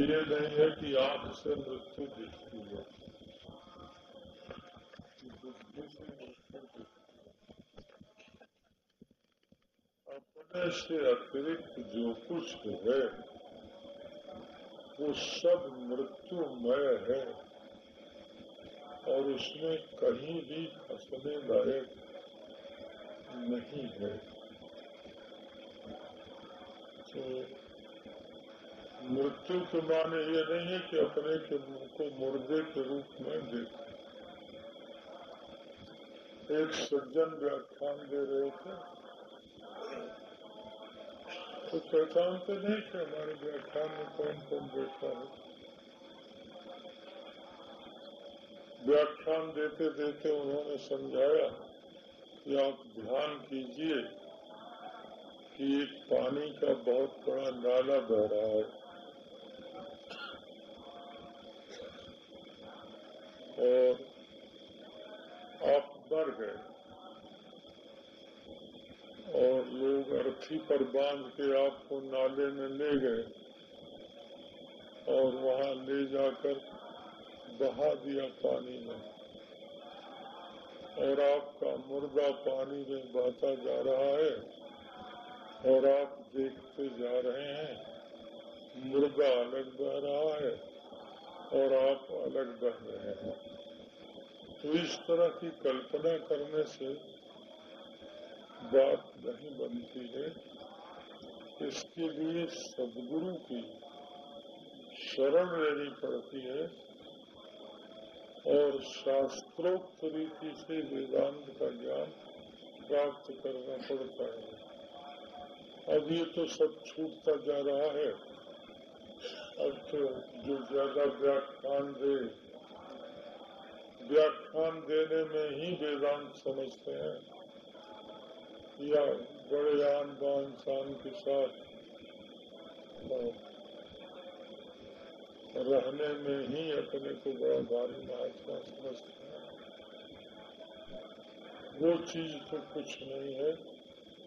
ये नहीं है कि आँख से मृत्यु दिखती है अपने से अतिरिक्त जो कुछ है, वो सब मृत्युमय है और उसमें कहीं भी फंसने लायक नहीं है। तो मृत्यु के माने ये नहीं है कि अपने के को मुर्दे के रूप में देखें। एक सज्जन व्याख्यान दे रहे थे। तो पहचानते नहीं कि हमारे व्याख्यान में कौन कौन बैठा है? व्याख्यान देते देते उन्होंने समझाया कि आप ध्यान कीजिए कि एक पानी का बहुत बड़ा नाला बह रहा है। और आप मर गए। और लोग अर्थी पर बाँध के आपको नाले में ले गए और वहाँ ले जाकर बहा दिया पानी में। और आपका मुर्दा पानी में बहता जा रहा है और आप देखते जा रहे हैं, मुर्दा अलग बह रहा है। और आप अलग बह रहे हैं। तो इस तरह की कल्पना करने से बात नहीं बनती है। इसके लिए सदगुरु की शरण लेनी पड़ती है और शास्त्रोक्त रीति से वेदांत का ज्ञान प्राप्त करना पड़ता है। अब ये तो सब छूटता जा रहा है। तो जो ज़्यादा व्याख्यान दे व्याख्यान देने में ही वेदांत समझते हैं। या बड़े आन बान शान के साथ। रहने में ही अपने को बड़ा भारी महात्मा समझते हैं। वो चीज़ तो कुछ नहीं है।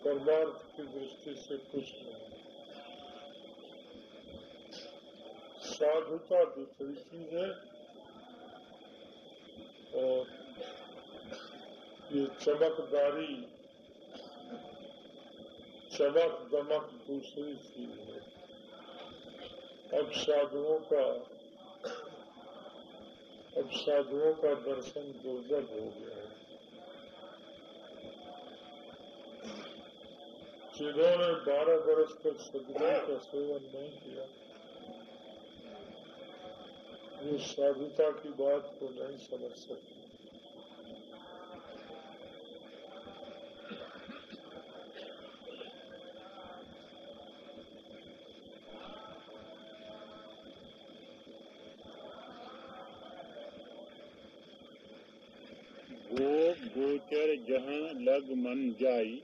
परमार्थ की दृष्टि से कुछ नहीं साधुता दूसरी चीज़ है। और ये चमकदारी चमक दमक दूसरी चीज़ है। अब साधुओं का, अब साधुओं का दर्शन दुर्लभ हो गया है। जिन्होंने बारह वर्ष तक सदगुरु का सेवन नहीं किया वो साधुता की बात को नहीं समझ सकते। वो गोचर जहाँ लग मन जाई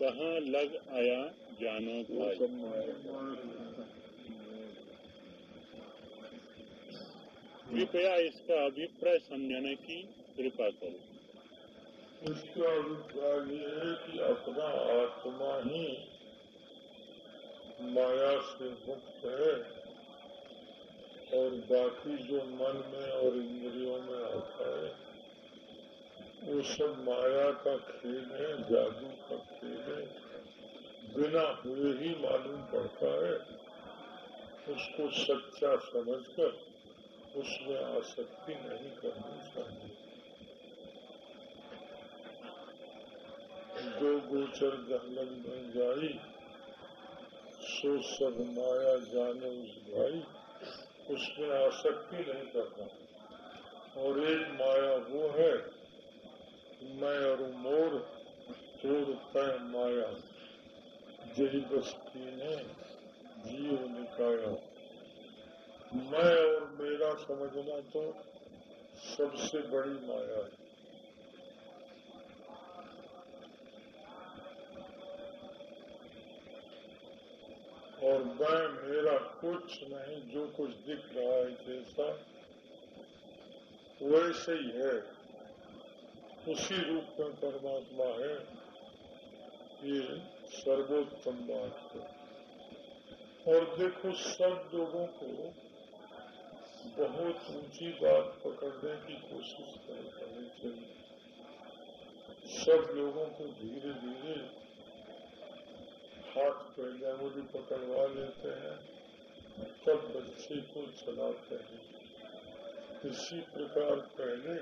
कहाँ लग आया जानो भाई कृपया इसका अभिप्राय समझने की कृपा करो। इसका अभिप्राय ये है कि अपना आत्मा ही माया से मुक्त है और बाकी जो मन में और इंद्रियों में आता है, वो सब माया का खेल है, जादू का खेल है। बिना हुए ही मालूम पड़ता है, उसको सच्चा समझकर उसमें आसक्ति नहीं करनी चाहिए दो गोचर जहलन में जाई सो सब माया जाने उस भाई उसमें आसक्ति नहीं करना और एक माया वो है मैं और मोर तोड़ तय माया जही बस्ती ने जीव निकाया मैं और मेरा समझना तो सबसे बड़ी माया है। और मैं, मेरा कुछ नहीं, जो कुछ दिख रहा है जैसा, वैसे ही है। उसी रूप में परमात्मा है। ये सर्वोत्तम बात है। और देखो, सब लोगों को बहुत ऊँची बात पकड़ने की कोशिश करनी चाहिए सब लोगों को धीरे धीरे हाथ मुझे पकड़वा लेते हैं, तब बच्चे को चलाते हैं। इसी प्रकार पहले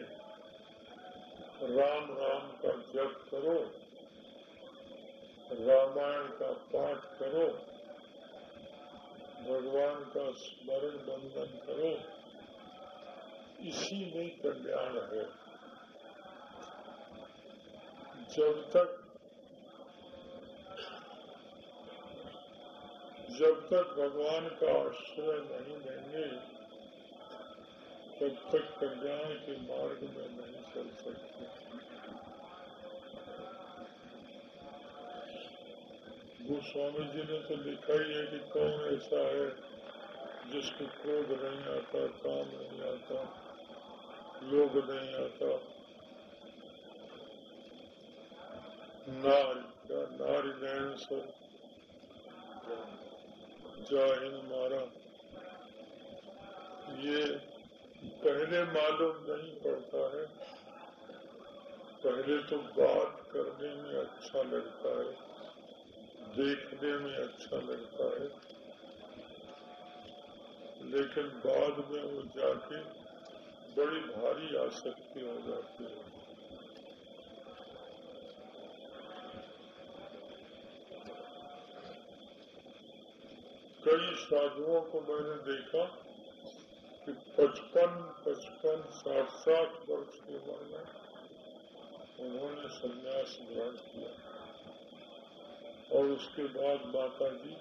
राम राम का जप करो, रामायण का पाठ करो भगवान का स्मरण बंधन करो। इसी में कल्याण है। जब तक जब तक भगवान का आश्रय नहीं लेंगे, तब तक कल्याण के मार्ग में नहीं चल सकते। गोस्वामी जी ने तो लिखा ही है कि कौन ऐसा है जिसको क्रोध नहीं आता, काम नहीं आता, लोभ नहीं आता। नारी का नारी नयन सर जाहिन मारा। ये पहले मालूम नहीं पड़ता है, पहले तो बात करने में अच्छा लगता है। देखने में अच्छा लगता है। लेकिन बाद में वो जाके बड़ी भारी आसक्ति हो जाती है। कई साधुओं को मैंने देखा कि पचपन पचपन, साठ साठ वर्ष की उम्र में उन्होंने संन्यास ग्रहण किया। और उसके बाद माता जी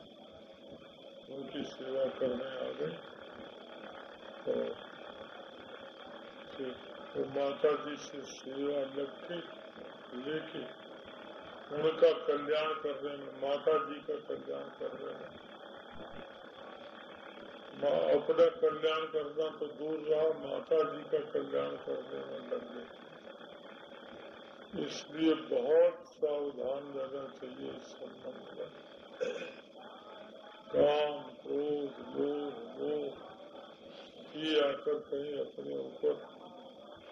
उनकी सेवा करने आ गए। तो, तो माता जी से सेवा लगके लेके उनका कल्याण कर रहे हैं माता जी का कल्याण करने में माँ अपना कल्याण करना तो दूर रहा माता जी का कल्याण करने में लग गए इसलिए बहुत सावधान रहना चाहिए इस संबंध में। काम, क्रोध लोभ मोह, ये आकर कहीं अपने ऊपर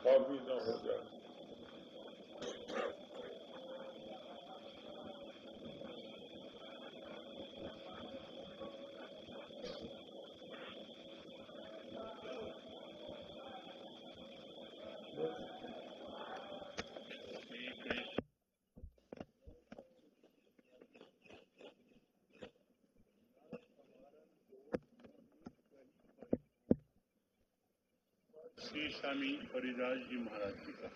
हावी न हो जाए। श्री स्वामी हरिदास जी महाराज जी का।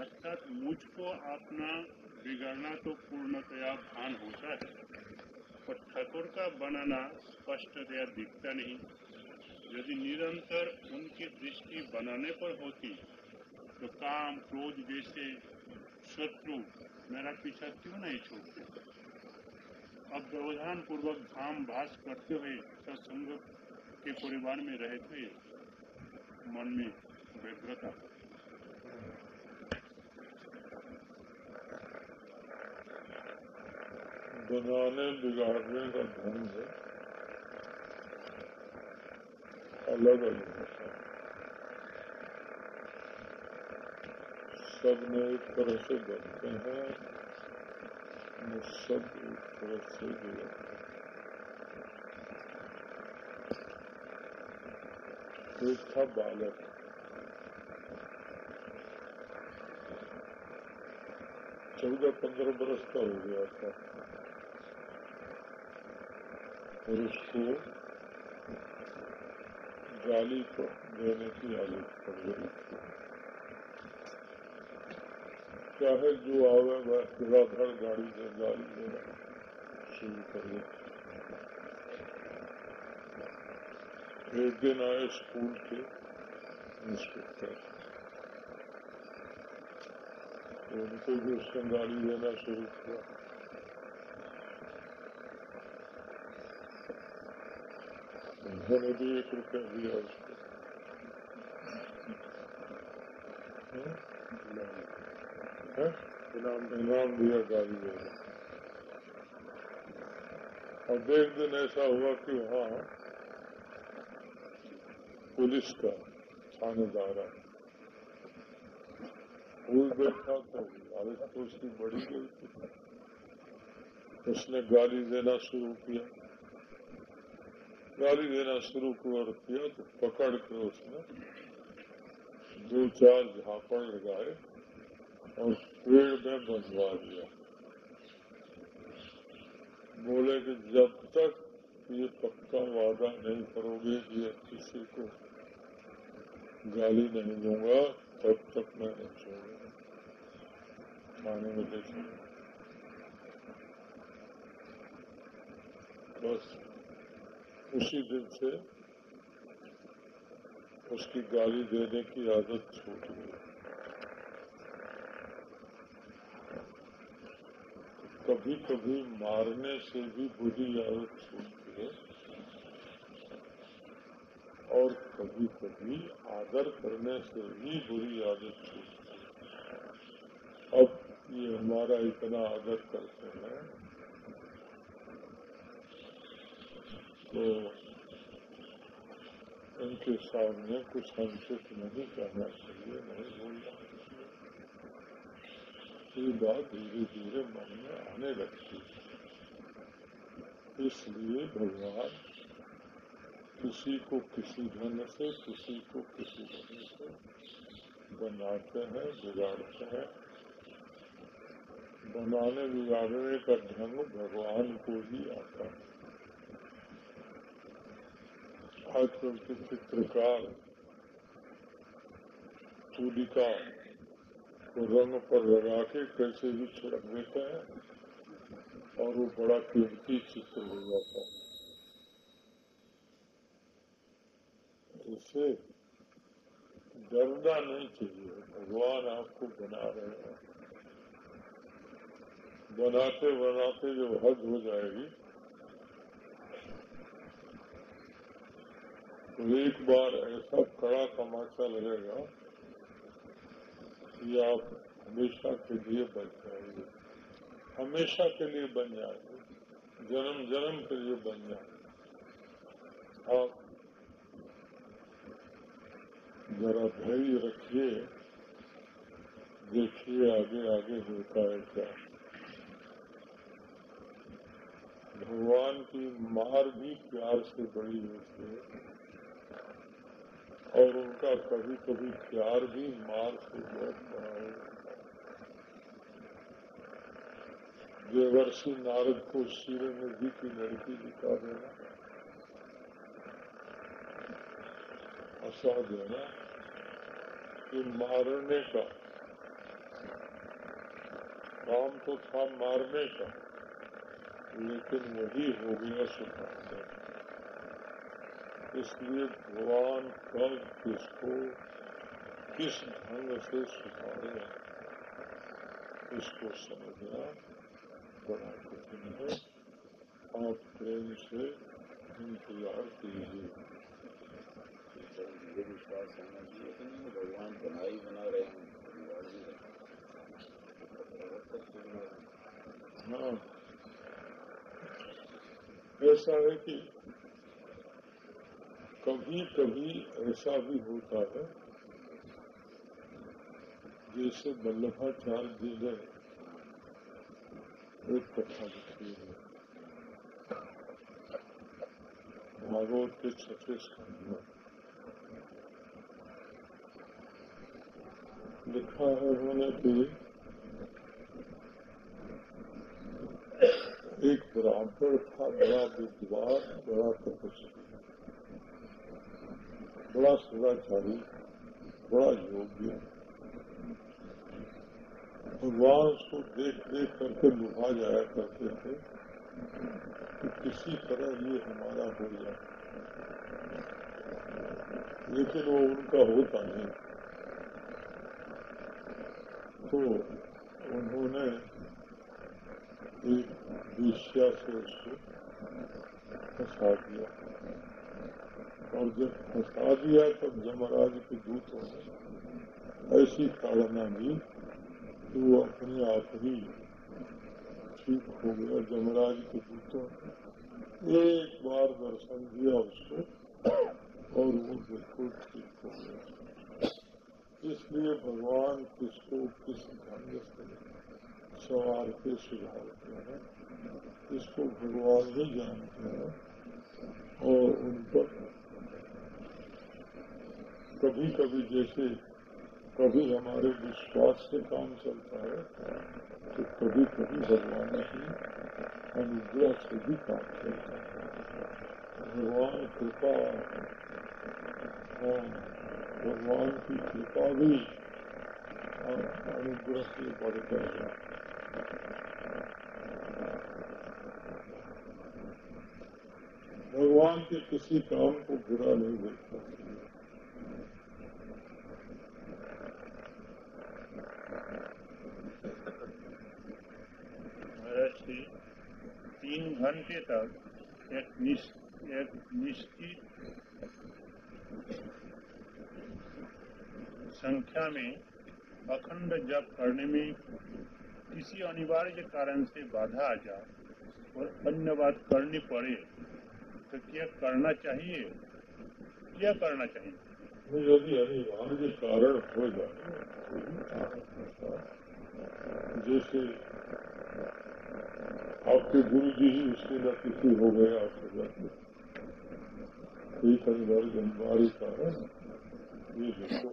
अर्थात मुझको अपना बिगड़ना तो पूर्णतया भान होता है, पर ठाकुर का बनाना स्पष्टतया दिखता नहीं। यदि निरंतर उनकी दृष्टि बनाने पर होती तो काम, क्रोध जैसे शत्रु मेरा पीछा क्यों नहीं छोड़ते? अब व्यवधान पूर्वक धाम भास करते हुए सत्संग के परिवार में रहते हुए मन में व्यग्रता बनाने, बिगाड़ने का ढंग अलग अलग है सब में एक तरह से बनते हैं सब एक तरह से बिगड़ते हैं। एक था बालक चौदह पंद्रह बरस का हो गया था और उसको गाली को देने की आदत पड़ गई चाहे जो आवे वह धड़ाधड़ गाड़ी से गाली देना शुरू कर दिया एक दिन आए स्कूल के इंस्पेक्टर तो उनको भी उसने गाड़ी देना शुरू किया उन्होंने भी एक रुपया दिया उसको इनाम इनाम दिया गाड़ी देना अब एक दिन ऐसा हुआ कि वहाँ पुलिस का थानेदार वो बैठा था हालत तो उसकी बड़ी थी उसने गाली देना शुरू किया गाली देना शुरू किया तो पकड़ के उसने दो चार झापड़ लगाए और पेड़ में बंधवा दिया बोले कि जब तक ये पक्का वादा नहीं करोगे कि किसी को गाली नहीं दूँगा तब तक मैं नहीं छोड़ूँगा थाने में ले बस उसी दिन से उसकी गाली देने की आदत छूट गई कभी कभी मारने से भी बुरी आदत छूटती है। और कभी कभी आदर करने से भी बुरी आदत छूटती है। अब ये हमारा इतना आदर करते हैं तो उनके सामने कुछ अनुचित नहीं कहना चाहिए, नहीं बोलना चाहिए। ये बात धीरे धीरे मन में आने लगती है। इसलिए भगवान किसी को किसी ढंग से, किसी को किसी ढंग से। बनाते हैं, बिगाड़ते हैं। बनाने, बिगाड़ने का ढंग भगवान को ही आता है। आजकल के चित्रकार चूलिका को रंग पर लगा के कैसे भी छिड़क देते हैं और वो बड़ा कीमती चित्र हो जाता है। इससे डरना नहीं चाहिए। भगवान आपको बना रहे हैं। बनाते बनाते जब हद हो जाएगी तो एक बार ऐसा कड़ा तमाशा लगेगा कि आप हमेशा के लिए बन जाएँगे। हमेशा के लिए बन जाएँगे। जन्म जन्म के लिए बन जाएँगे। आप जरा धैर्य रखिए। देखिए आगे आगे होता है क्या। भगवान की मार भी प्यार से बड़ी होती है। और उनका कभी कभी प्यार भी मार से बहुत बड़ा है। देवर्षि नारद को शिव नदी की लड़की दिखा देना। ऐसा देना कि मारने का काम तो था मारने का, लेकिन वही हो गया सुखांत इसलिए भगवान कब किसको, किस ढंग से सुधारे, इसको समझना बड़ा कठिन है। आप प्रेम से इंतज़ार कीजिए। विश्वास होना चाहिए कि भगवान बना रहे हैं ऐसा है कि कभी कभी ऐसा भी होता है, जैसे वल्लभाचार्य जी ने एक कथा लिखी है। भागवत के छठे स्थान में लिखा है उन्होंने कि एक ब्राह्मण था, बड़ा विद्वान, बड़ा तपस्वी। बड़ा सदाचारी बड़ा योग्य। भगवान उसको देख देख करके लुभा जाया करते थे कि किसी तरह ये हमारा हो जाए। लेकिन वो उनका होता नहीं। तो उन्होंने एक विषया से उसको फंसा दिया और जब फंसा दिया तब जमराज के दूतों ने ऐसी ताड़ना दी कि वो अपने आप ही ठीक हो गया जमराज के दूतों ने एक बार दर्शन दिया उसको और वो बिल्कुल ठीक हो गया। इसलिए भगवान किसको किस ढंग से सवार के सुधारते हैं, इसको भगवान ही जानते हैं और उन पर कभी कभी जैसे कभी हमारे विश्वास से काम चलता है तो कभी कभी भगवान की अनुग्रह से भी काम चलता है। भगवान कृपा भगवान की कृपा भी अनुग्रह से बढ़कर है भगवान के किसी काम को बुरा नहीं देखता तीन घंटे तक एक निश्चित संख्या में अखंड जप करने में किसी अनिवार्य कारण से बाधा आ जाए और अन्य बात करनी पड़े तो क्या करना चाहिए? क्या करना चाहिए? यदि अनिवार्य कारण हो जाए, जैसे आपके गुरु जी ही उसके न किसी हो गए आपके जाते एक अनिवार्य अनिवार्य कारण ये देखो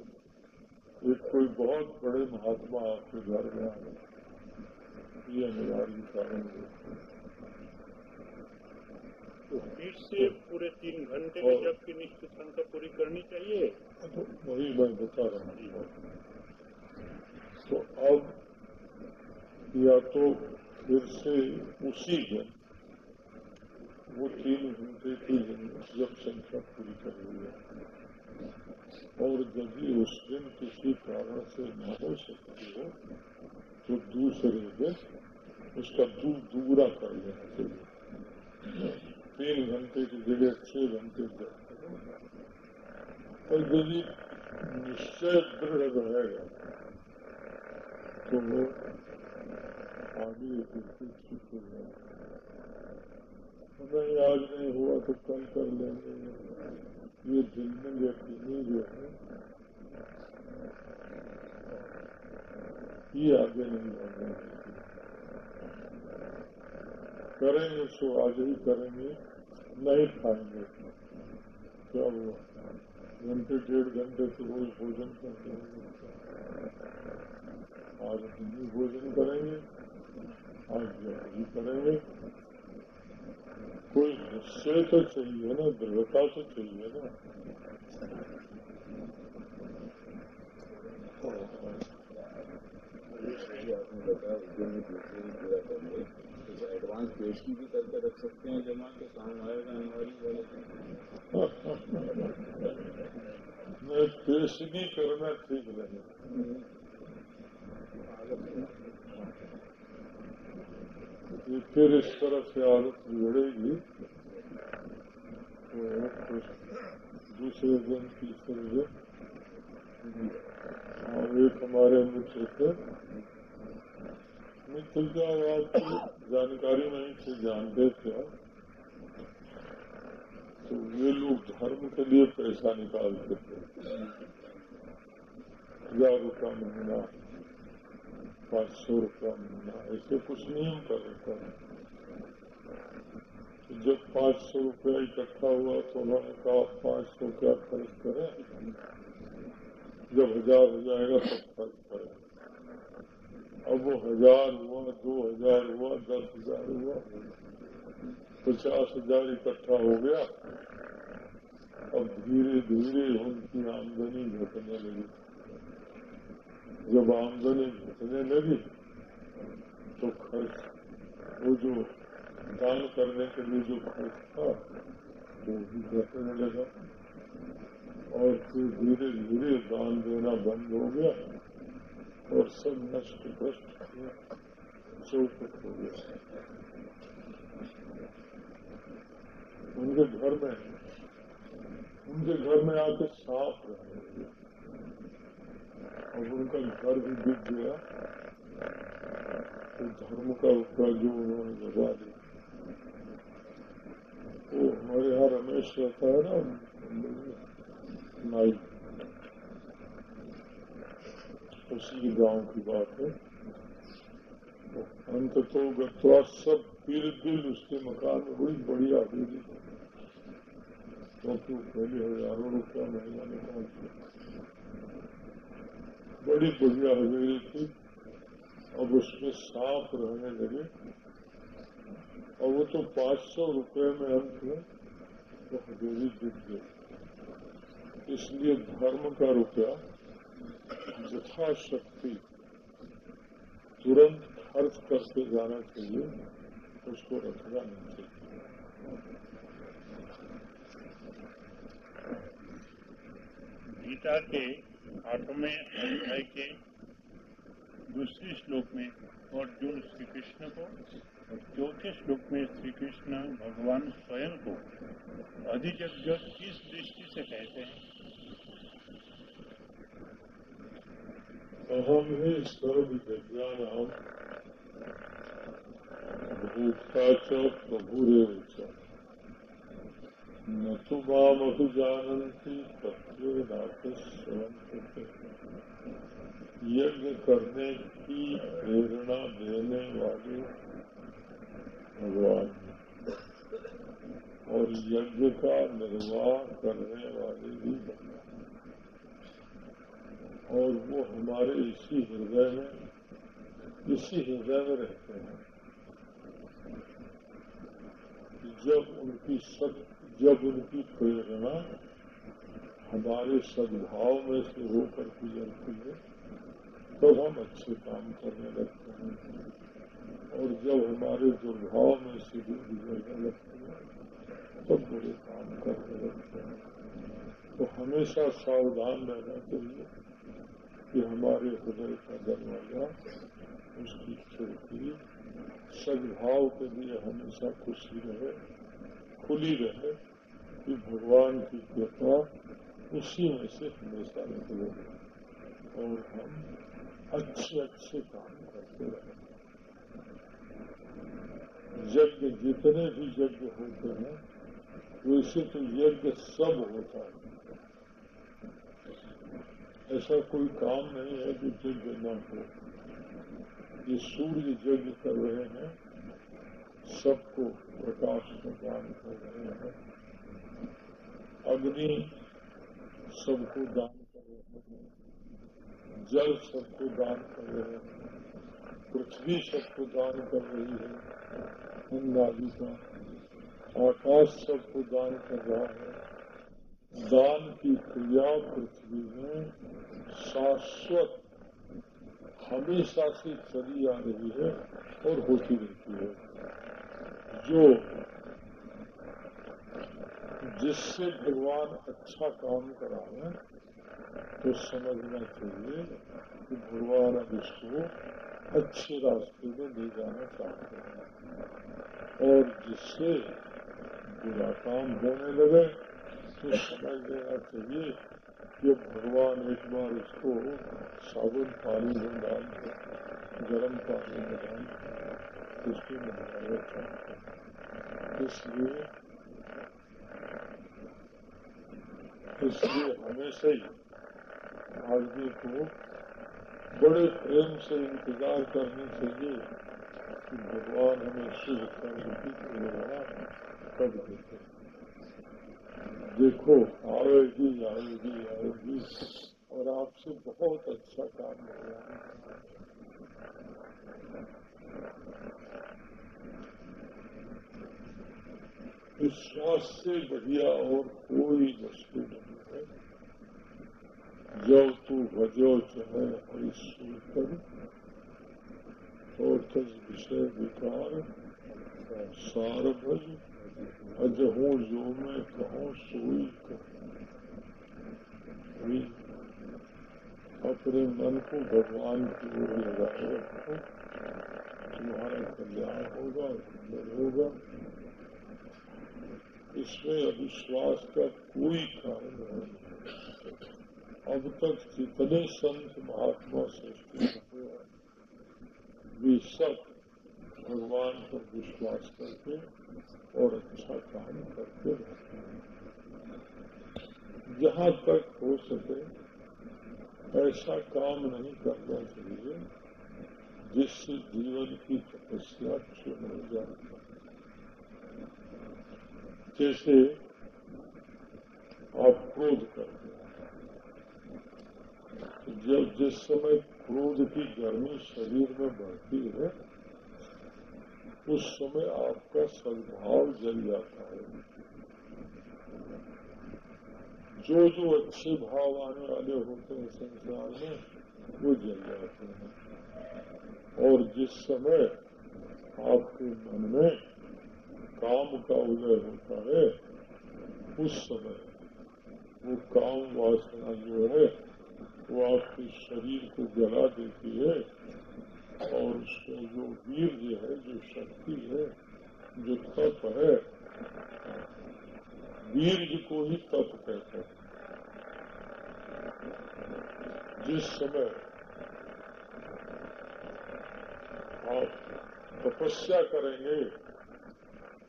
एक कोई बहुत बड़े महात्मा आपके घर में आए ये अनिवार्य कारण है तो फिर से पूरे तीन घंटे में जब की निश्चित संख्या पूरी करनी चाहिए। तो वही मैं बता रहा हूँ। तो अब या तो फिर से उसी दिन वो तीन घंटे की जब संख्या पूरी कर रही है और यदि उस दिन किसी कारण से न हो सकती हो तो दूसरे दिन उसका दूर दूरा कर लेना चाहिए तीन घंटे की जगह छह घंटे और यदि निश्चय दृढ़ रहेगा तो वो आगे ठीक हो जाएगा आज नहीं हुआ तो कल कर लेंगे ये दिल में यकीनी जो है ये आगे नहीं बढ़ करेंगे सो आज ही करेंगे नहीं खाएँगे क्या हुआ घंटे डेढ़ घंटे से रोज भोजन करते हैं आज हिंदी भोजन करेंगे आज ही करेंगे कोई निश्चय तो चाहिए ना दृढ़ता तो चाहिए ना। आपने बताया उद्यम में दूसरे भी पूरा करेंगे एडवांस पेश की भी करके रख सकते हैं जमा के काम आएगा हमारी वाले। पेशगी करना ठीक नहीं। फिर इस तरह से आदत बिगड़ेगी तो दूसरे दिन तीसरे दिन और एक हमारे मित्र थे मित्र का जानकारी नहीं थी जानते थे तो ये लोग धर्म के लिए पैसा निकालते थे हज़ार रुपया महीना पाँच सौ रुपया महीना ऐसे कुछ नियम कर रखा है जब पाँच सौ रुपया इकट्ठा हुआ तो उन्होंने कहा पाँच सौ क्या खर्च करें जब हज़ार हो जाएगा तब खर्च करें अब वो हज़ार हुआ दो हज़ार हुआ दस हज़ार हुआ पचास हज़ार इकट्ठा हो गया अब धीरे धीरे उनकी आमदनी घटने लगी जब आमदनी घटने लगी तो खर्च वो जो दान करने के लिए जो खर्च था वो भी घटने लगा और फिर धीरे धीरे दान देना बंद हो गया और सब नष्ट भ्रष्ट चौपट हो गया उनके घर में उनके घर में आके साफ़ रहे और उनका घर भी बिक गया तो धर्म का उसका जो उन्होंने लगा दिया वो हमारे यहाँ रमेश रहता है ना नाई उसी गाँव की बात है अंत तो गत्वा सब पीर दिल उसके मकान में बड़ी बढ़िया हवेली क्योंकि पहले हज़ारों रुपया महीना पहुँच बड़ी बढ़िया हवेली थी। अब उसमें सांप रहने लगे। और वो तो पाँच सौ रुपये में अंत में तो हवेली बिक गई। इसलिए धर्म का रुपया यथाशक्ति तुरंत खर्च करके जाना चाहिए उसको रखना नहीं चाहिए। गीता के आठवें अध्याय के दूसरे श्लोक में अर्जुन श्री कृष्ण को और चौथे श्लोक में श्री कृष्ण भगवान स्वयं को अधिजज्ञ किस दृष्टि से कहते हैं? अहम ही सर्व विज्ञान भूता च प्रभुरेव च। न तो मामहु जानती तत्व यज्ञ करने की प्रेरणा देने वाले भगवान। और यज्ञ का निर्वाह करने वाले भी भगवान। और वो हमारे इसी हृदय में, इसी हृदय में रहते हैं। जब उनकी सत जब उनकी प्रेरणा हमारे सद्भाव में से होकर गुजरती है, तब हम अच्छे काम करने लगते हैं। और जब हमारे दुर्भाव में से भी गुजरने लगते हैं, तब बुरे काम करने लगते हैं। तो हमेशा सावधान रहना चाहिए कि हमारे हृदय का दरवाज़ा, उसकी खिड़की, सद्भाव के लिए हमेशा खुशी रहे, खुली रहे। कि भगवान की कृपा उसी में से हमेशा निकले और हम अच्छे अच्छे काम करते रहे यज्ञ जितने भी यज्ञ होते हैं, वैसे तो यज्ञ सब होता है। ऐसा कोई काम नहीं है कि यज्ञ न हो ये सूर्य यज्ञ कर रहे हैं सबको प्रकाश प्रदान कर रहे हैं। अग्नि सबको दान कर रहे हैं। जल सबको दान कर रहे हैं। पृथ्वी सबको दान कर रही है। अंगादि का आकाश सबको दान कर रहा है। दान की क्रिया पृथ्वी में शाश्वत, हमेशा से चली आ रही है और होती रहती है। जो जिससे भगवान अच्छा काम करावे तो समझना चाहिए कि भगवान अब इसको अच्छे रास्ते में ले जाना चाहते हैं। और जिससे बुरा काम होने लगे तो समझ लेना चाहिए कि भगवान एक बार इसको साबुन पानी में डाल गर्म पानी में डाल उसकी नहाना चाहते हैं। इसलिए इसलिए हमेशा ही आदमी को बड़े प्रेम से इंतज़ार करनी चाहिए कि भगवान हमें शुभ कर्म की प्रेरणा कब देते देखो आएगी आएगी आएगी और आपसे बहुत अच्छा काम भगवान विश्वास से बढ़िया और कोई वस्तु नहीं है जब तू भजो चहे हरिश्वर और तज विषय विकार सार भज अजहू जो मैं कहूँ सोई कभी अपने मन को भगवान की ओर लगाए रखो तुम्हारा कल्याण होगा सुंदर होगा इसमें अविश्वास का कोई कारण नहीं अब तक जितने संत महात्मा सृष्टि वे सब भगवान पर विश्वास करके और अच्छा काम करते रहते हैं जहाँ तक हो सके ऐसा काम नहीं करना चाहिए जिससे जीवन की तपस्या क्षीण हो जाए जैसे आप क्रोध करते जब जिस समय क्रोध की गर्मी शरीर में बढ़ती है, उस समय आपका सद्भाव जल जाता है। जो जो अच्छे भाव आने वाले होते हैं संसार में, वो जल जाते हैं। और जिस समय आपके मन में काम का उदय होता है, उस समय वो काम वासना जो है वो आपके शरीर को जला देती है और उसका जो वीर है, जो शक्ति है, जो तप है वीर को ही तप कहते हैं। जिस समय आप तपस्या करेंगे,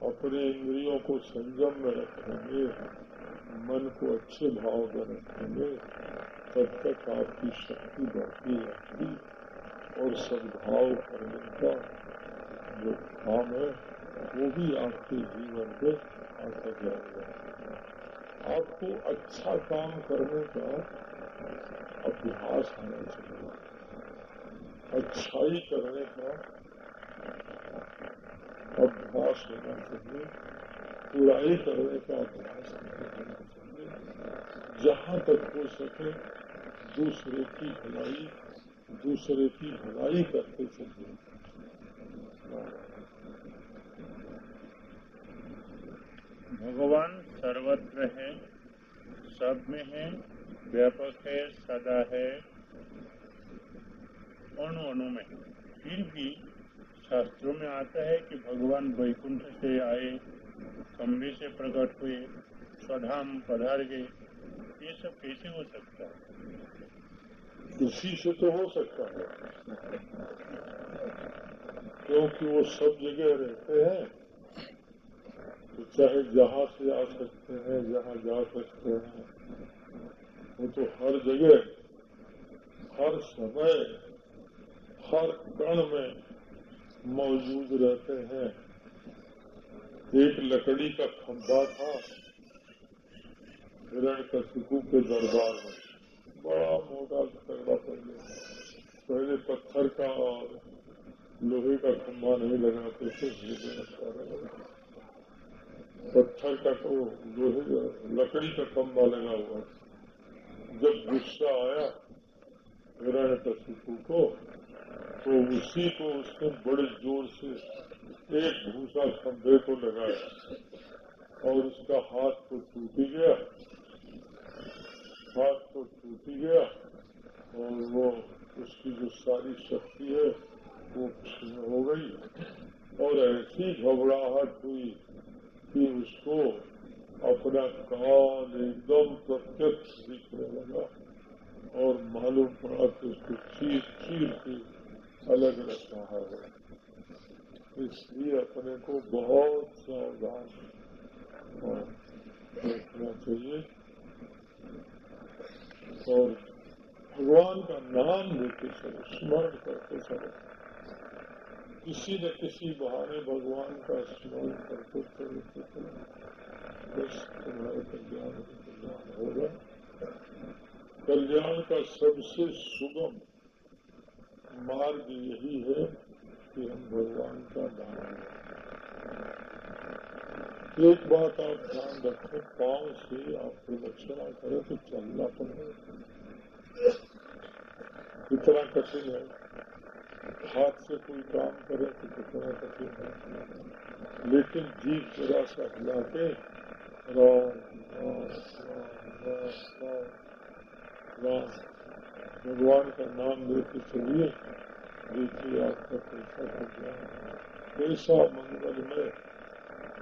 अपने इंद्रियों को संयम में रखेंगे, मन को अच्छे भाव में रखेंगे तक आपकी शक्ति बढ़ती रहती और सद्भाव करने का जो काम है वो भी आपके जीवन में आता जाएगा आपको अच्छा काम करने का अभ्यास होना चाहिए अच्छाई करने का अभ्यास होना चाहिए बुराई करने का अभ्यास होना चाहिए जहाँ तक हो सके दूसरे की भलाई, दूसरे की भलाई करते चलिए। भगवान सर्वत्र है, सब में है, व्यापक है, सदा है। अणु अणु में। फिर भी शास्त्रों में आता है कि भगवान वैकुंठ से आए खंभे से प्रकट हुए, स्वधाम पधार गए। ये सब कैसे हो सकता है। उसी से तो हो सकता है। क्योंकि वो सब जगह रहते हैं तो चाहे जहाँ से आ सकते हैं, जहाँ जा सकते हैं, वो तो हर जगह, हर समय, हर कण में मौजूद रहते हैं। एक लकड़ी का खंभा था हिरण कशिपु के दरबार में बड़ा मोटा तगड़ा पहले पहले पत्थर का और लोहे का खंभा नहीं लगाते थे पत्थर का तो लोहे लकड़ी का खम्बा लगा हुआ जब गुस्सा आया हिरण कशिपु को तो उसी को उसने बड़े ज़ोर से एक भूसा खंभे को लगाया और उसका हाथ तो टूट गया हाथ तो टूट गया और वो उसकी जो सारी शक्ति है, वो क्षीण हो गई। और ऐसी घबराहट हुई कि उसको अपना कान एकदम प्रत्यक्ष दिखने लगा और मालूम पड़ा कि उसको चीर चीर के अलग रख रहा है इसलिए अपने को बहुत सावधान रखना चाहिए। और भगवान का नाम लेते समय स्मरण करते समय किसी न किसी बहाने भगवान का स्मरण करते करते बस तुम्हारे कल्याण कल्याण होगा। कल्याण का सबसे सुगम मार्ग यही है कि हम भगवान का नाम लें। एक बात आप ध्यान रखें, पाँव से आप प्रदक्षिणा करें तो चलना तो नहीं। इतना कठिन है। हाथ से कोई काम करे तो कितना कठिन है। लेकिन जीव जरा सा हिला के राम राम राम भगवान का नाम लेके चलिए। देखिए आपका कैसा कल्याण कैसा मंगल में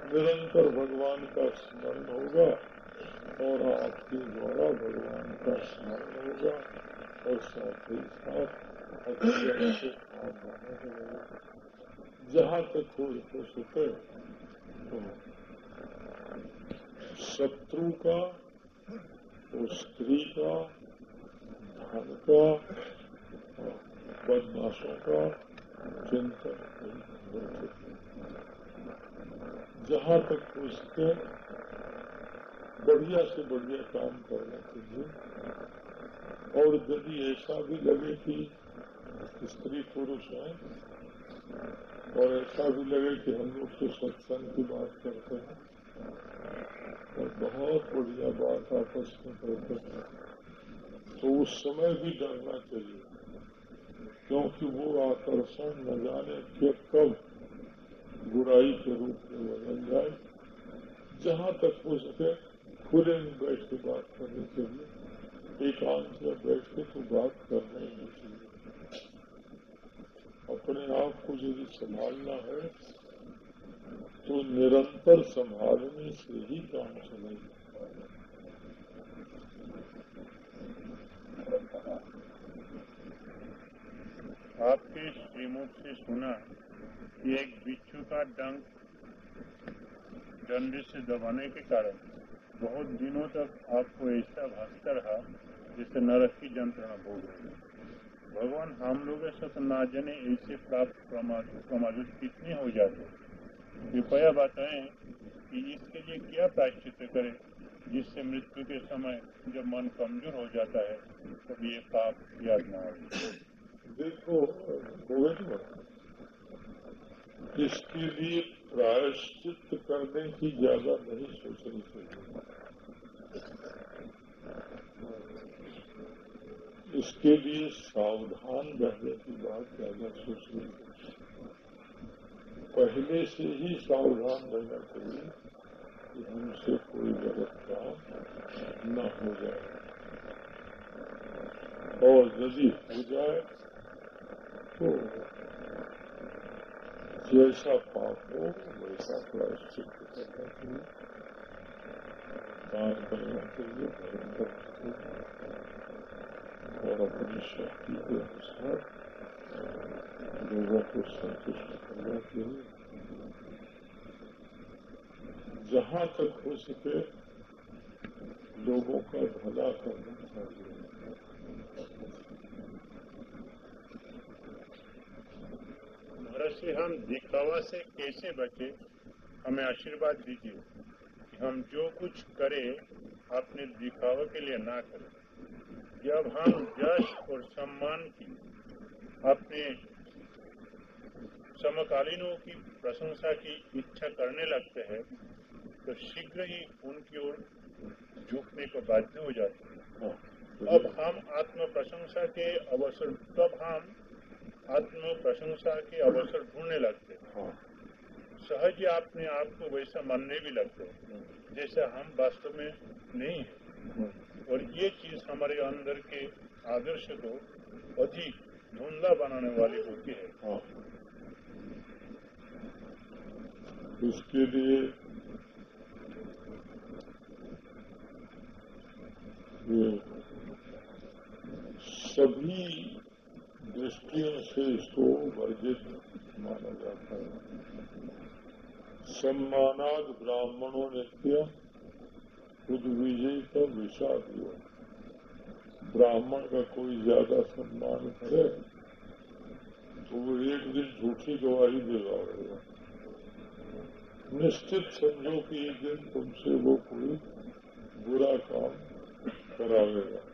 निरंतर भगवान का स्मरण होगा और आपके द्वारा भगवान का स्मरण होगा और साथ ही साथ जहाँ तक हो सके तो शत्रु का उस स्त्री का, धन का, बदमाशों का चिंतन जहाँ तक उसके बढ़िया से बढ़िया काम करना चाहिए और यदि ऐसा भी लगे कि स्त्री पुरुष है, और ऐसा भी लगे कि हम लोग तो सत्संग की बात करते हैं और बहुत बढ़िया बात आपस में करते हैं। तो उस समय भी डरना चाहिए, क्योंकि वो आकर्षण न जाने के कब बुराई के रूप में बदल जाए, जहाँ तक हो सके खुले में बैठ के बात करनी चाहिए एकांत में बैठ के तो बात करना ही नहीं चाहिए। अपने आप को यदि संभालना है तो निरंतर संभालने से ही काम चलेगा। आपके श्रीमुख से सुना कि एक बिच्छू का डंक डंडे से दबाने के कारण बहुत दिनों तक आपको ऐसा भागता रहा जिससे नरक की जंत्रणा भोग रही भगवान हम लोग सत ना जने ऐसे प्राप्त प्रमादित कितने हो जाते कृपया बताएँ कि इसके लिए क्या प्रायश्चित करें जिससे मृत्यु के समय जब मन कमज़ोर हो जाता है, तब ये पाप याद न आए। इसके लिए प्रायश्चित करने की ज़्यादा नहीं सोचनी चाहिए इसके लिए सावधान रहने की बात ज़्यादा सोचनी पहले से ही सावधान रहना चाहिए कि हमसे कोई गलत काम न हो जाए। और यदि हो जाए तो जैसा पाप हो वैसा प्रायश्चित करना चाहिए दान करना चाहिए धर्म करना और अपनी शक्ति के अनुसार लोगों को संतुष्ट करना चाहिए जहाँ तक हो सके लोगों का भला करना चाहिए। से हम दिखावा से कैसे बचे हमें आशीर्वाद दीजिए कि हम जो कुछ करें अपने दिखावा के लिए ना करें। जब हम यश और सम्मान की अपने समकालीनों की प्रशंसा की इच्छा करने लगते हैं तो शीघ्र ही उनकी ओर झुकने को बाध्य हो जाते हैं। अब हम आत्म प्रशंसा के अवसर तब हम आत्म प्रशंसा के अवसर ढूँढने लगते हैं। सहज ही अपने आप को वैसा मानने भी लगते हैं। जैसे हम वास्तव में नहीं है। और ये चीज़ हमारे अंदर के आदर्श को अधिक धुंधला बनाने वाली होती है। उसके लिए सभी दृष्टियों से इसको वर्जित माना जाता है सम्मानाद ब्राह्मणों ने किया खुद विजय का विषाद हुआ ब्राह्मण का कोई ज़्यादा सम्मान करे तो वो एक दिन झूठी गवाही देगा निश्चित समझो कि एक दिन तुमसे वो कोई बुरा काम करावेगा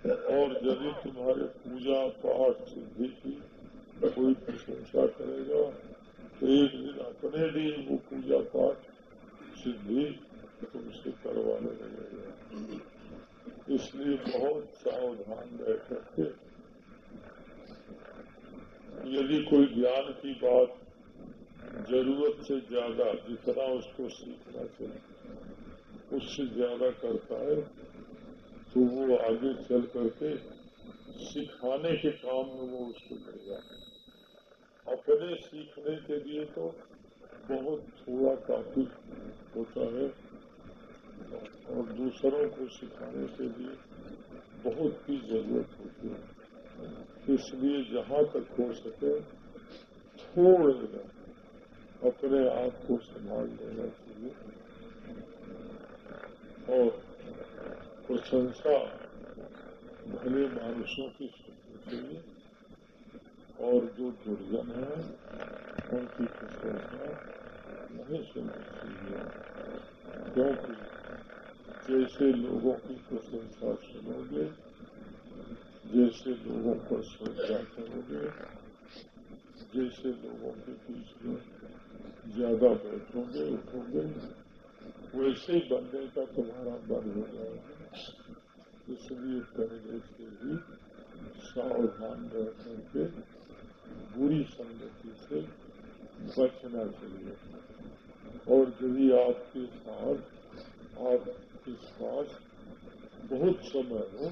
और यदि तुम्हारे पूजा पाठ सिद्धि की कोई प्रशंसा करेगा तो एक दिन अपने लिए वो पूजा पाठ सिद्धि तुमसे करवाने लगेगा। इसलिए बहुत सावधान रह करके यदि कोई ज्ञान की बात ज़रूरत से ज़्यादा जितना उसको सीखना चाहिए, उससे ज़्यादा करता है तो वो आगे चल करके सिखाने के काम में वो उसको मिल है अपने सीखने के लिए तो बहुत थोड़ा काफ़ी होता है और दूसरों को सिखाने के लिए बहुत की ज़रूरत होती है। इसलिए जहाँ तक हो सके थोड़े अपने आप को संभाल लेना चाहिए। और प्रशंसा, भले मानुषों की चाहिए और जो दुर्जन है, उनकी प्रशंसा नहीं सुननी चाहिए क्योंकि जैसे लोगों की प्रशंसा सुनोगे, जैसे लोगों पर श्रद्धा करोगे, जैसे लोगों के बीच में ज़्यादा बैठोगे, उठोगे वैसे ही बनने का तुम्हारा मन हो जाएगा इसलिए पहले से ही सावधान रह करके बुरी संगति से बचना चाहिए और यदि आपके साथ आपके पास बहुत समय हो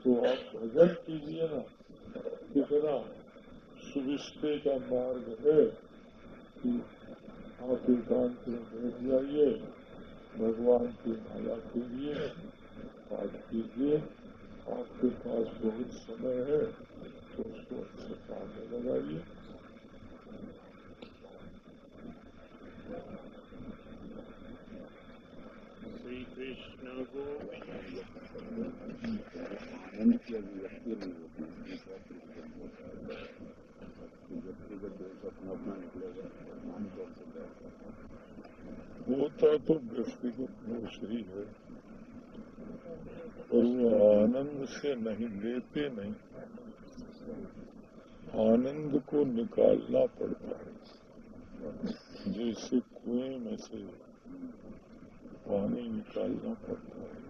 तो आप भजन कीजिए ना कितना सुविस्ते का मार्ग है कि आप एकांत में बैठ जाइए भगवान की माला कीजिए पाठ कीजिए आपके पास बहुत समय है तो उसको अच्छे काम में लगाइए अपना अपना निकलेगा होता तो व्यक्तिगत दोष ही है। और वो आनंद से नहीं, लेते नहीं। आनंद को निकालना पड़ता है। जैसे कुएँ में से पानी निकालना पड़ता है,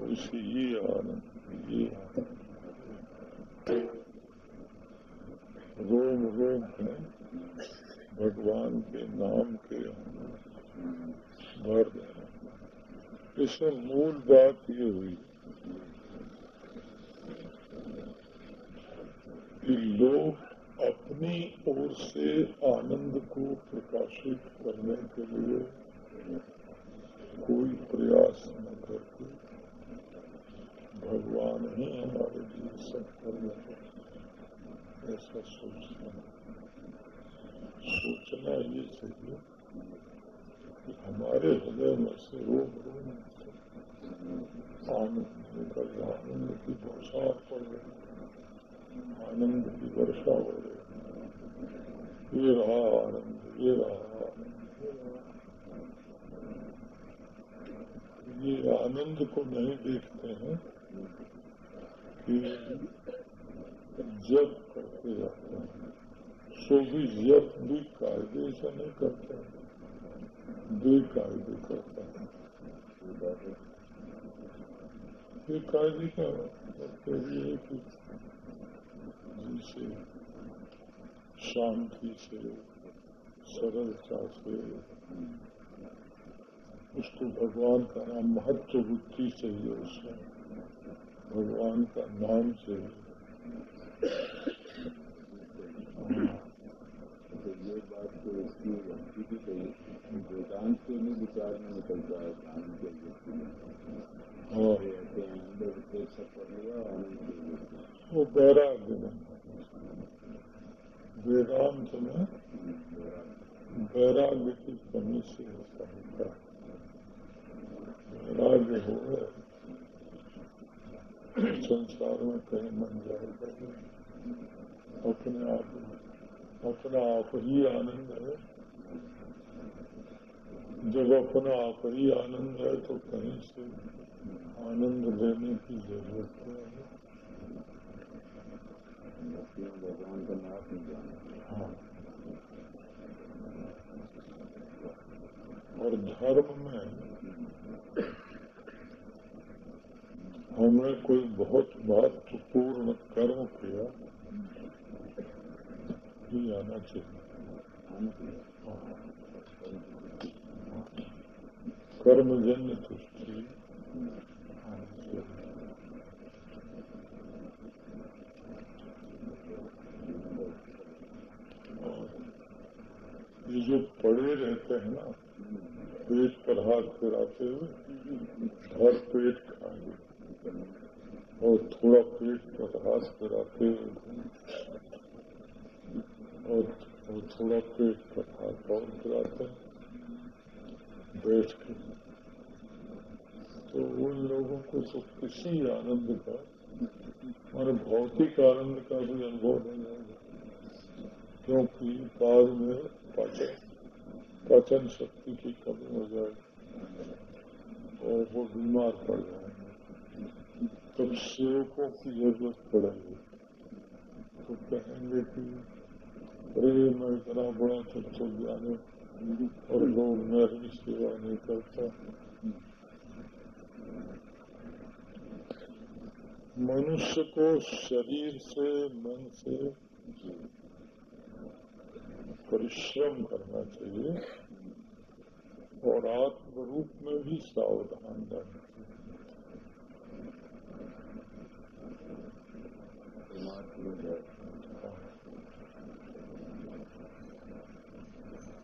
वैसे ये आनंद ये आनंद। रोम है। भगवान के नाम के भर। इसमें मूल बात ये हुई कि लोग अपनी ओर से आनंद को प्रकाशित करने के लिए कोई प्रयास न करते। भगवान ही हमारे लिए सब कर रहे ऐसा सोचना सोचना ये चाहिए कि हमारे हृदय में से रोम रोम आनंद आनंद की वर्षा पड़ रही आनंद की वर्षा हो रही ये रहा आनंद ये रहा आनंद ये आनंद को नहीं देखते हैं कि जब करते जाते हैं, सो भी जब भी कायदे से नहीं करते बेकायदे करते हैं। बेकायदे का मतलब ये है कि जिसे शांति से, सरलता से, उसको भगवान का नाम महत्व बुद्धि चाहिए उसमें भगवान का नाम चाहिए वेदांत के विचार में निकलता है और हैं कर लिया आनंद वो वैराग्य वेदांत में वैराग्य की कमी से होता है वैराग्य हो संसार में कहीं मन जाएगा। अपने आप अपना आप ही आनंद है जब अपना आप ही आनंद है तो कहीं से आनंद लेने की ज़रूरत है? भगवान का नाम नहीं जाना हाँ। और धर्म में हमने कोई बहुत महत्वपूर्ण कर्म किया ही आना चाहिए कर्मजन्य तुष्टि और ये जो पड़े रहते हैं ना पेट पर हाथ फिराते हुए भर पेट खाएँगे और थोड़ा पेट पर हाथ फिराते हुए और, थोड़ा पेट पर हाथ फिराते हैं बैठ के उन लोगों को तो किसी आनंद का और भौतिक आनंद का भी अनुभव नहीं होगा क्योंकि बाद में पाचन पाचन शक्ति की कमी हो जाए और वो बीमार पड़ जाएँगे तब सेवकों की ज़रूरत पड़ेगी तो कहेंगे कि अरे मैं इतना बड़ा तत्व ज्ञानी और लोग मेरी सेवा नहीं करता मनुष्य को शरीर से मन से परिश्रम करना चाहिए और आत्म रूप में भी सावधान रहना चाहिए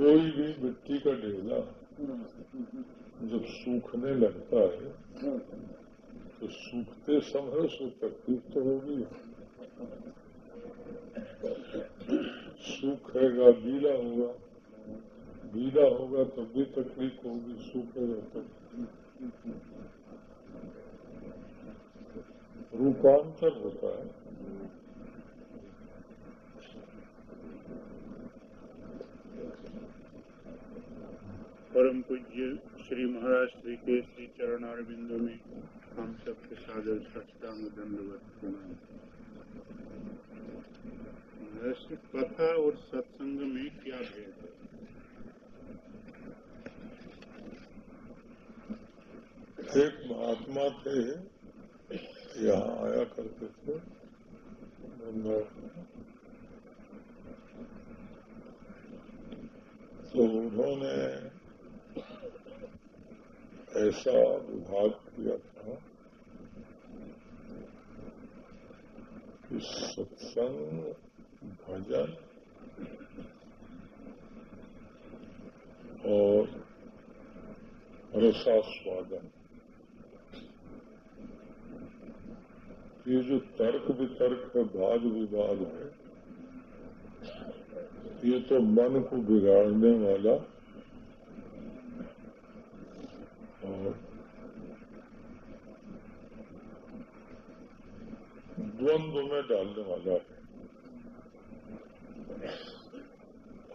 कोई भी मिट्टी का ढेला जब सूखने लगता है तो सूखते समय उसको तकलीफ़ तो होगी। सूखेगा, गीला होगा। गीला होगा तब भी तकलीफ़ होगी, सूखेगा तब। रूपांतर होता है। परम पूज्य श्री महाराज श्री के श्री चरणार बिंदु में हम सबके सादर सष्टांग दंडवत कथा और सत्संग में क्या भेद है? एक महात्मा थे, यहाँ आया करते थे तो उन्होंने ऐसा विभाग किया था कि सत्संग, भजन और रसास्वादन। ये जो तर्क वितर्क है वाद विवाद है, ये तो मन को बिगाड़ने वाला और डालने वाला है।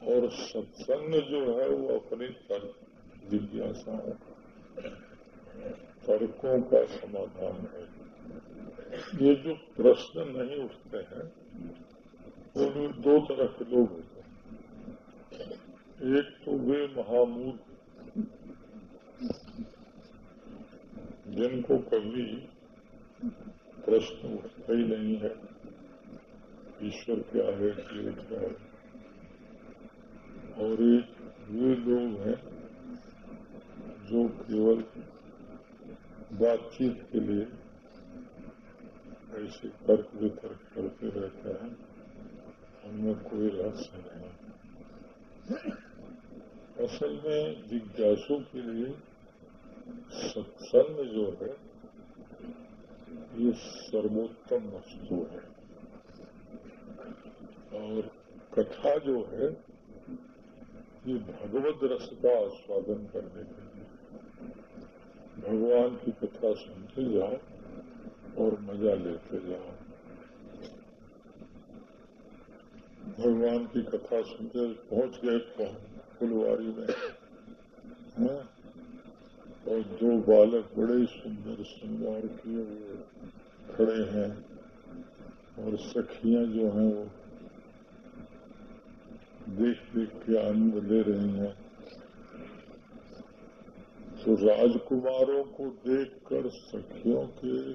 और सत्संग जो है, वो अपनी तर्क, जिज्ञासाओं, तर्कों का समाधान है। ये जो प्रश्न नहीं उठते हैं, वो दो तरह के लोग होते हैं। एक तो वे महामूर्ख जिनको कभी प्रश्न उठता ही नहीं है। ईश्वर क्या है जीव क्या है। और एक वे लोग हैं जो केवल बातचीत के लिए ऐसे तर्क वितर्क करते रहते हैं उनमें कोई रहस्य नहीं। असल में जिज्ञासु के लिए सत्संग जो है, ये सर्वोत्तम वस्तु है। और कथा जो है, ये भगवत रस का आस्वादन करने के लिए भगवान की कथा सुनते जाओ और मज़ा लेते जाओ भगवान की कथा सुनते पहुँच गए फुलवारी में है? हाँ? और दो बालक बड़े सुंदर श्रृंगार किए हुए खड़े हैं और सखियाँ जो हैं वो देख देख के आनंद ले रही हैं। तो राजकुमारों को देखकर सखियों के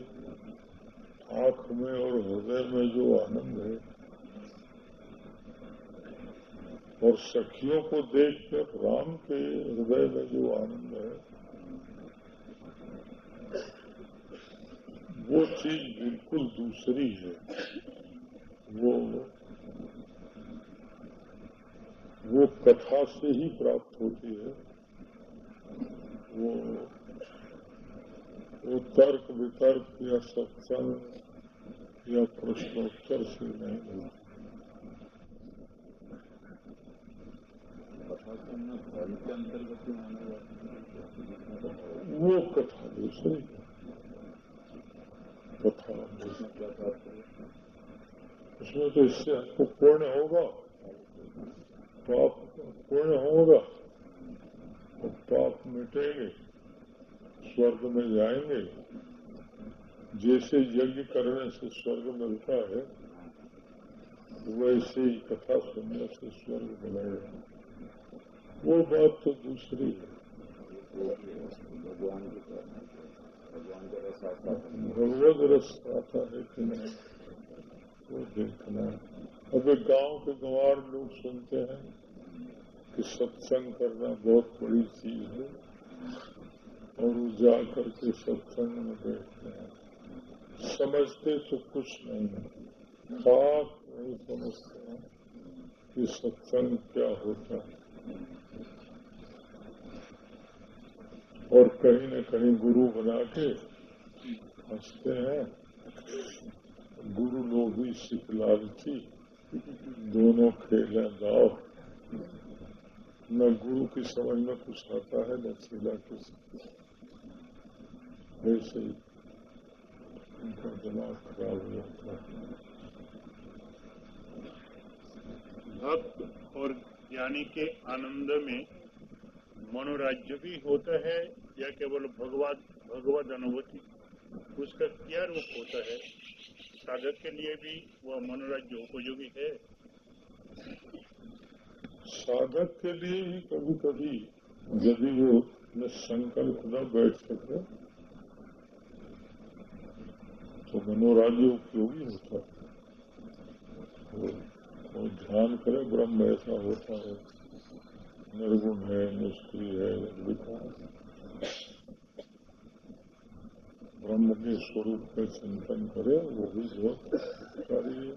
आँख में और हृदय में जो आनंद है, और सखियों को देखकर राम के हृदय में जो आनंद है, वो चीज़ बिल्कुल दूसरी है। वो वो कथा से ही प्राप्त होती है। वो वो तर्क वितर्क या सत्संग या प्रश्नोत्तर से नहीं होती वो कथा दूसरी कथा उसमें तो इससे आपको पुण्य होगा। पाप पुण्य होगा और पाप मिटेंगे, स्वर्ग में जाएँगे। जैसे यज्ञ करने से स्वर्ग मिलता है, वैसे ही कथा सुनने से स्वर्ग मिलेगा वो बात तो दूसरी है। भगवान है भगवत रस आता है कि नहीं, वो देखना अभी गाँव के गंवार लोग सुनते हैं कि सत्संग करना बहुत बड़ी चीज़ है, और वो जा करके सत्संग में बैठते हैं, समझते तो कुछ नहीं है। खास नहीं समझते हैं कि सत्संग क्या होता है। और कहीं न कहीं गुरु बना के हँसते हैं। गुरु लोग भी सिख लालची दोनों खेले गाओ न गुरु की समझ में कुछ आता है, न चेला किसी वैसे ही उनका दिमाग खराब हो जाता है। भक्त और ज्ञानी के आनंद में मनोराज्य भी होता है, या केवल भगवत भगवत अनुभूति, उसका क्या रूप होता है? साधक के लिए भी वह मनोराज्य उपयोगी है? साधक के लिए ही कभी कभी यदि वो में संकल्प न बैठ सके तो मनोराज्य उपयोगी होता है। ध्यान करे, ब्रह्म ऐसा होता है। निर्गुण है, निष्क्रिय है विकास ब्रह्म के स्वरूप का चिंतन करे वो भी बहुत कार्य है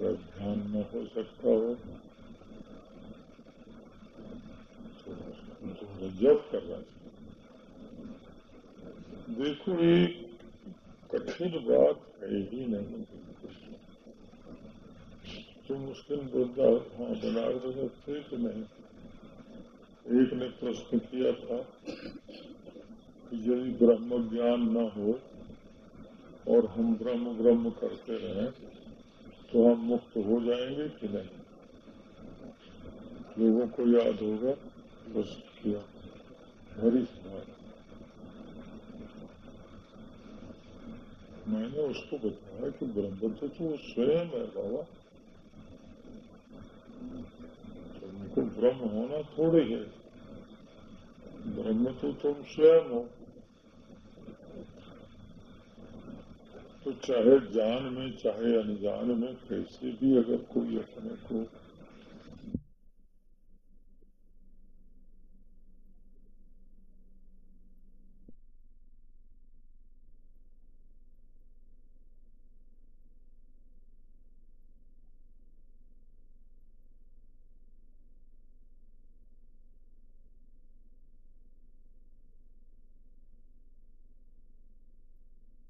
और ध्यान न हो सकता हो तो जब करना चाहिए देखो एक कठिन बात है ही नहीं जो मुस्लिम वृद्धा हाँ बनारस में थे कि नहीं प्रश्न किया था कि यदि ब्रह्म ज्ञान न हो और हम ब्रह्म ब्रह्म करते रहें तो हम मुक्त हो जाएँगे कि नहीं? लोगों को याद होगा प्रश्न किया। हरी बात मैंने उसको बताया कि ब्रह्म तो तू स्वयं है बाबा। तुमको ब्रह्म होना थोड़े है। ब्रह्म तो तुम स्वयं हो तो चाहे जान में चाहे अनजान में कैसे भी अगर कोई अपने